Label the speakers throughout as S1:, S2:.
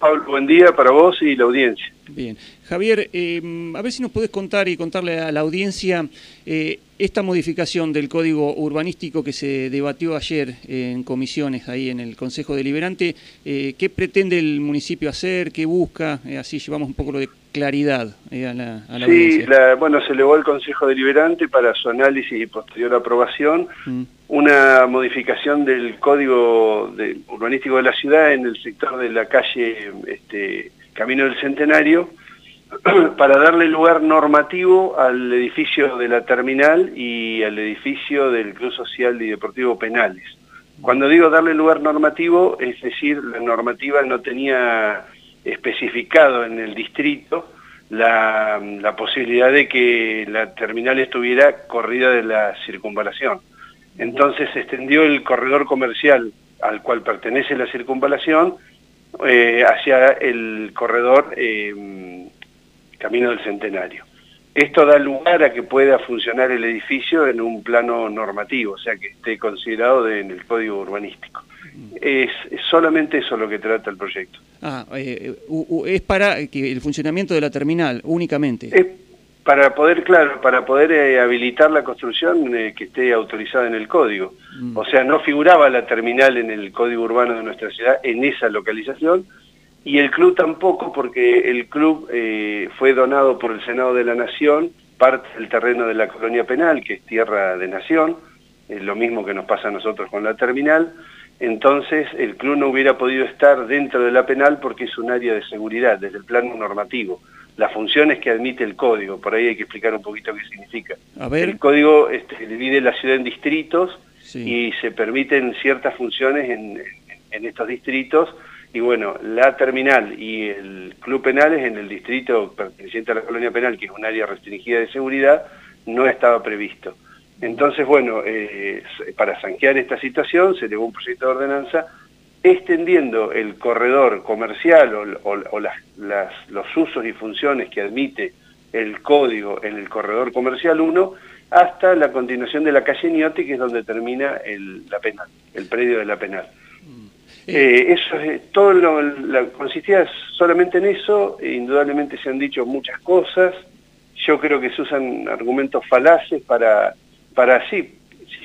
S1: Pablo, buen día para vos y la audiencia.
S2: Bien. Javier, eh, a ver si nos podés contar y contarle a la audiencia eh, esta modificación del Código Urbanístico que se debatió ayer en comisiones ahí en el Consejo Deliberante. Eh, ¿Qué pretende el municipio hacer? ¿Qué busca? así llevamos un poco de claridad a la, a
S1: sí, bueno, se elevó al Consejo Deliberante para su análisis y posterior aprobación. Mm una modificación del código urbanístico de la ciudad en el sector de la calle este, Camino del Centenario para darle lugar normativo al edificio de la terminal y al edificio del Club Social y Deportivo Penales. Cuando digo darle lugar normativo, es decir, la normativa no tenía especificado en el distrito la, la posibilidad de que la terminal estuviera corrida de la circunvalación. Entonces se extendió el corredor comercial al cual pertenece la circunvalación eh, hacia el corredor eh, Camino del Centenario. Esto da lugar a que pueda funcionar el edificio en un plano normativo, o sea que esté considerado en el código urbanístico. Es, solamente eso lo que trata el proyecto.
S2: Ah, eh, es para que el funcionamiento de la terminal únicamente.
S1: Para poder, claro, para poder eh, habilitar la construcción eh, que esté autorizada en el código. Mm. O sea, no figuraba la terminal en el código urbano de nuestra ciudad en esa localización y el club tampoco porque el club eh, fue donado por el Senado de la Nación parte del terreno de la colonia penal, que es tierra de nación, es lo mismo que nos pasa a nosotros con la terminal, entonces el club no hubiera podido estar dentro de la penal porque es un área de seguridad desde el plano normativo las funciones que admite el código. Por ahí hay que explicar un poquito qué significa. El código este, divide la ciudad en distritos y se permiten ciertas funciones en, estos distritos. Y bueno, la terminal y el club penales en el distrito perteneciente a la colonia penal, que es un área restringida de seguridad, no estaba previsto. Entonces, bueno, eh, para zanjear esta situación se elevó un proyecto de ordenanza extendiendo el corredor comercial o, los usos y funciones que admite el código en el corredor comercial 1 hasta la continuación de la calle Niotti, que es donde termina el, la penal, el predio de la penal. Mm. Eh, eso es, todo lo, la, consistía solamente en eso, e indudablemente se han dicho muchas cosas, yo creo que se usan argumentos falaces para, para así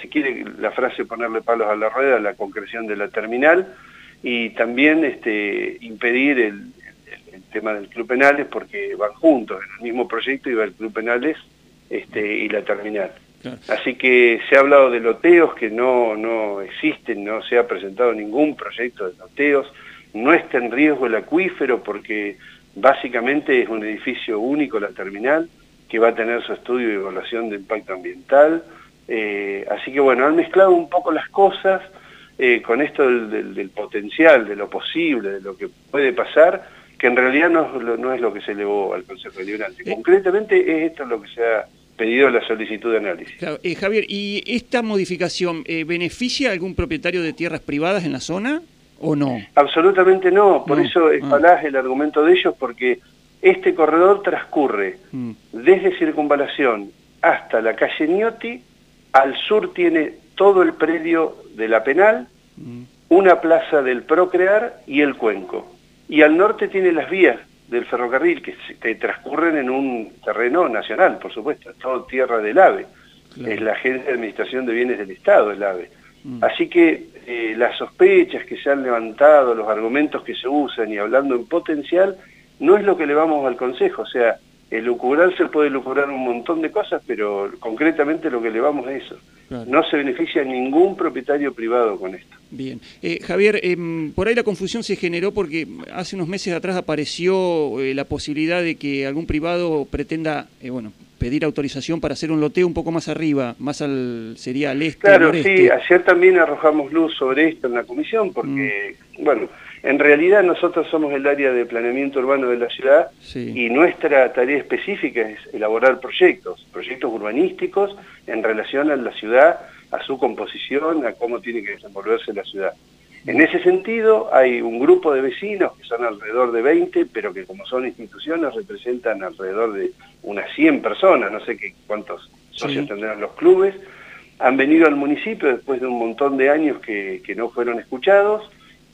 S1: si quiere la frase ponerle palos a la rueda, la concreción de la terminal y también este, impedir el, tema del Club Penales porque van juntos, en el mismo proyecto iba el Club Penales este, y la terminal. Así que se ha hablado de loteos que no, no existen, no se ha presentado ningún proyecto de loteos, no está en riesgo el acuífero porque básicamente es un edificio único la terminal que va a tener su estudio y evaluación de impacto ambiental, eh, así que bueno, han mezclado un poco las cosas eh, con esto del, potencial, de lo posible, de lo que puede pasar, que en realidad no, no es lo que se elevó al Consejo Deliberante. Eh. Concretamente es esto lo que se ha pedido la solicitud de análisis.
S2: Javier, ¿y esta modificación beneficia a algún propietario de tierras privadas en la zona o no?
S1: Absolutamente no, por eso es ah. el argumento de ellos, porque este corredor transcurre mm. desde Circunvalación hasta la calle Niotti, al sur tiene todo el predio de la Penal, una plaza del Procrear y el Cuenco. Y al norte tiene las vías del ferrocarril que, transcurren en un terreno nacional, por supuesto, todo tierra del AVE. Es la Agencia de Administración de Bienes del Estado, el AVE. Mm. Así que eh, las sospechas que se han levantado, los argumentos que se usan y hablando en potencial, no es lo que le vamos al Consejo. O sea, el lucubrar se puede lucubrar un montón de cosas, pero concretamente lo que le vamos a eso. No se beneficia ningún propietario privado con esto.
S2: Bien. Eh, Javier, em, por ahí la confusión se generó porque hace unos meses atrás apareció eh, la posibilidad de que algún privado pretenda, eh, bueno, pedir autorización para hacer un loteo un poco más arriba, más al sería al este.
S1: Claro, sí, ayer también arrojamos luz sobre esto en la comisión porque, mm. bueno, en realidad nosotros somos el área de planeamiento urbano de la ciudad y nuestra tarea específica es elaborar proyectos, proyectos urbanísticos en relación a la ciudad, a su composición, a cómo tiene que desenvolverse la ciudad. En ese sentido, hay un grupo de vecinos, que son alrededor de 20, pero que como son instituciones representan alrededor de unas 100 personas, no sé qué, cuántos socios tendrán los clubes, han venido al municipio después de un montón de años que, que no fueron escuchados,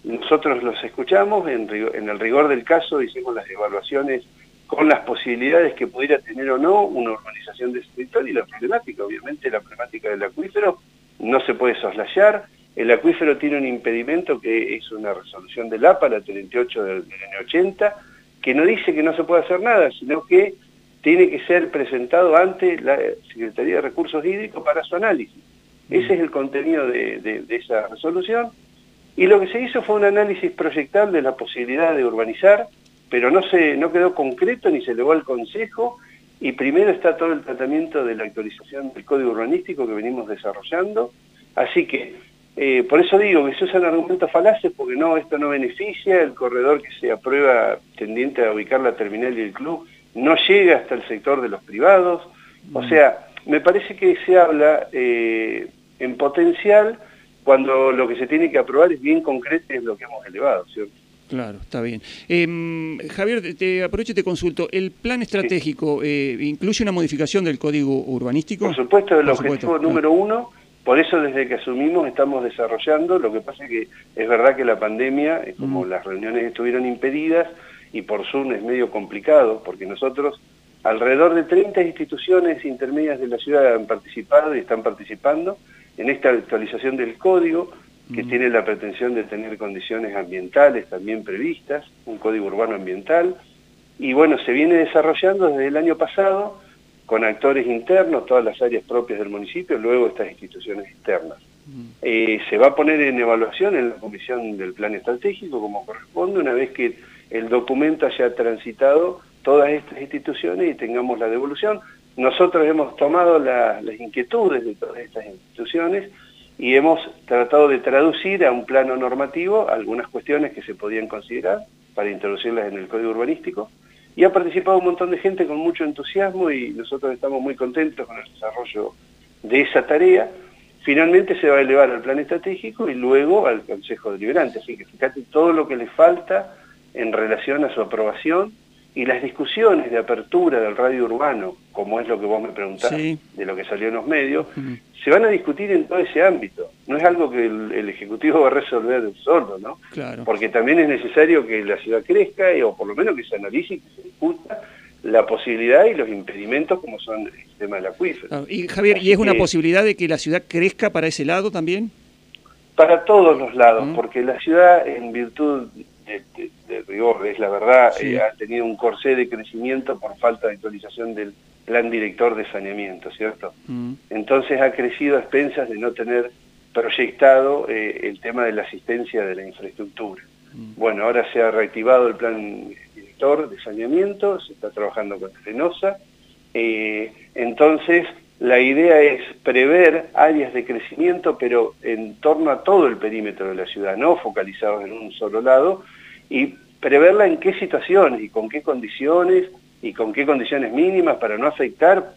S1: nosotros los escuchamos, en, en el rigor del caso hicimos las evaluaciones con las posibilidades que pudiera tener o no una urbanización de ese territorio y la problemática, obviamente la problemática del acuífero no se puede soslayar, el acuífero tiene un impedimento que es una resolución del APA, la 38 del, año 80, que no dice que no se puede hacer nada, sino que tiene que ser presentado ante la Secretaría de Recursos Hídricos para su análisis. Ese es el contenido de, de esa resolución. Y lo que se hizo fue un análisis proyectal de la posibilidad de urbanizar, pero no, se, no quedó concreto ni se elevó al Consejo y primero está todo el tratamiento de la actualización del Código Urbanístico que venimos desarrollando. Así que, eh, por eso digo que se usan argumentos falaces porque no, esto no beneficia, el corredor que se aprueba tendiente a ubicar la terminal y el club no llega hasta el sector de los privados. O mm. sea, me parece que se habla eh, en potencial cuando lo que se tiene que aprobar es bien concreto y es lo que hemos elevado, ¿cierto?
S2: Claro, está bien. Em, Javier, te aprovecho y te consulto. ¿El plan estratégico eh, incluye una modificación del código urbanístico?
S1: Por supuesto, el objetivo número uno, por eso desde que asumimos estamos desarrollando, lo que pasa es que es verdad que la pandemia, eh, como las reuniones estuvieron impedidas, y por Zoom es medio complicado, porque nosotros, alrededor de 30 instituciones intermedias de la ciudad han participado y están participando en esta actualización del código, que tiene la pretensión de tener condiciones ambientales también previstas, un código urbano ambiental, y bueno, se viene desarrollando desde el año pasado con actores internos, todas las áreas propias del municipio, luego estas instituciones externas. Eh, se va a poner en evaluación en la comisión del plan estratégico, como corresponde, una vez que el documento haya transitado todas estas instituciones y tengamos la devolución. Nosotros hemos tomado las inquietudes de todas estas instituciones, y hemos tratado de traducir a un plano normativo algunas cuestiones que se podían considerar para introducirlas en el código urbanístico y ha participado un montón de gente con mucho entusiasmo y nosotros estamos muy contentos con el desarrollo de esa tarea. Finalmente se va a elevar al plan estratégico y luego al Consejo Deliberante, así que fíjate todo lo que le falta en relación a su aprobación y las discusiones de apertura del radio urbano, como es lo que vos me preguntás, de lo que salió en los medios, se van a discutir en todo ese ámbito. No es algo que el, Ejecutivo va a resolver solo, ¿no? Porque también es necesario que la ciudad crezca, o por lo menos que se analice y que se discuta la posibilidad y los impedimentos como son el sistema del acuífero.
S2: y Javier, ¿y es una posibilidad de que la ciudad crezca para ese lado también?
S1: Para todos los lados, porque la ciudad, en virtud de, rigor, es la verdad, eh, ha tenido un corsé de crecimiento por falta de actualización del plan director de saneamiento, ¿cierto? Mm. Entonces ha crecido a expensas de no tener proyectado eh, el tema de la asistencia de la infraestructura. Mm. Bueno, ahora se ha reactivado el plan director de saneamiento, se está trabajando con Renosa, eh, entonces la idea es prever áreas de crecimiento, pero en torno a todo el perímetro de la ciudad, no focalizados en un solo lado, y preverla en qué situaciones y con qué condiciones y con qué condiciones mínimas para no afectar,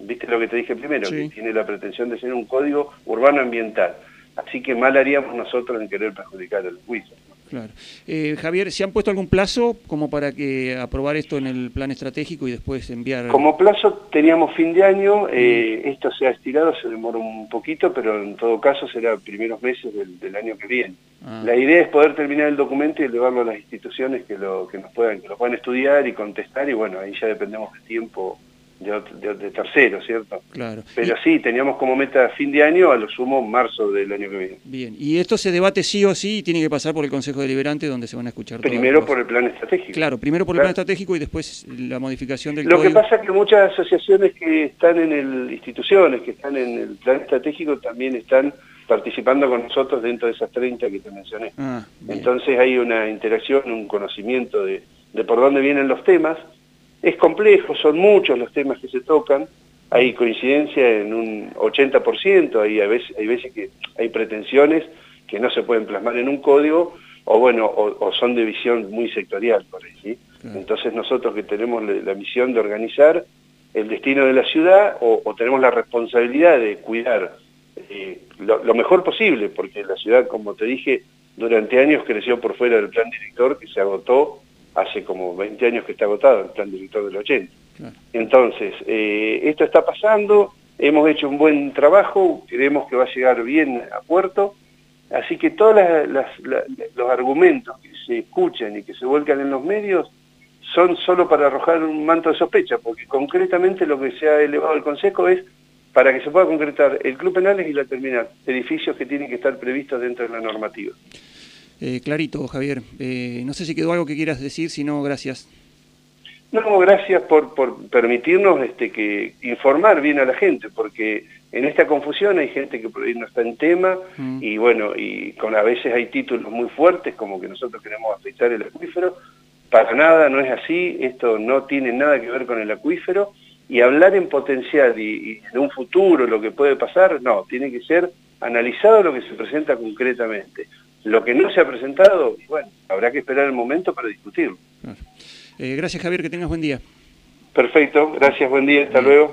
S1: viste lo que te dije primero, que tiene la pretensión de ser un código urbano ambiental. Así que mal haríamos nosotros en querer perjudicar el juicio.
S2: Claro. Eh, Javier, ¿se han puesto algún plazo como para que aprobar esto en el plan estratégico y después enviar...?
S1: Como plazo teníamos fin de año, eh, esto se ha estirado, se demora un poquito, pero en todo caso será primeros meses del, año que viene. Ah. La idea es poder terminar el documento y llevarlo a las instituciones que lo, que nos puedan, que lo puedan estudiar y contestar, y bueno, ahí ya dependemos del tiempo de, de, tercero, ¿cierto? Claro. Pero sí, teníamos como meta fin de año, a lo sumo marzo del año que viene.
S2: Bien, y esto se debate sí o sí y tiene que pasar por el Consejo Deliberante donde se van a escuchar
S1: Primero por el plan estratégico.
S2: Claro, primero por el plan estratégico y después la modificación del
S1: Lo que pasa es que muchas asociaciones que están en el, instituciones que están en el plan estratégico también están participando con nosotros dentro de esas 30 que te mencioné. Ah, Entonces hay una interacción, un conocimiento de, de por dónde vienen los temas, es complejo, son muchos los temas que se tocan, hay coincidencia en un 80%, hay, a veces, hay veces que hay pretensiones que no se pueden plasmar en un código, o bueno, o, son de visión muy sectorial por ahí, Entonces nosotros que tenemos la, misión de organizar el destino de la ciudad, o, tenemos la responsabilidad de cuidar eh, lo, lo, mejor posible, porque la ciudad, como te dije, durante años creció por fuera del plan director que se agotó hace como 20 años que está agotado el plan director del 80. Entonces, eh, esto está pasando, hemos hecho un buen trabajo, creemos que va a llegar bien a puerto, Así que todos los argumentos que se escuchan y que se vuelcan en los medios son solo para arrojar un manto de sospecha, porque concretamente lo que se ha elevado al Consejo es para que se pueda concretar el Club Penales y la terminal, edificios que tienen que estar previstos dentro de la normativa.
S2: Eh, clarito, Javier. Eh, no sé si quedó algo que quieras decir, si no, gracias.
S1: No, gracias por, por permitirnos este, que informar bien a la gente, porque en esta confusión hay gente que por ahí no está en tema mm. y bueno, y con a veces hay títulos muy fuertes como que nosotros queremos afectar el acuífero. Para nada, no es así, esto no tiene nada que ver con el acuífero y hablar en potencial y, en un futuro lo que puede pasar, no, tiene que ser analizado lo que se presenta concretamente. Lo que no se ha presentado, bueno, habrá que esperar el momento para discutirlo.
S2: Eh, gracias Javier, que tengas buen día.
S1: Perfecto, gracias, buen día, hasta luego.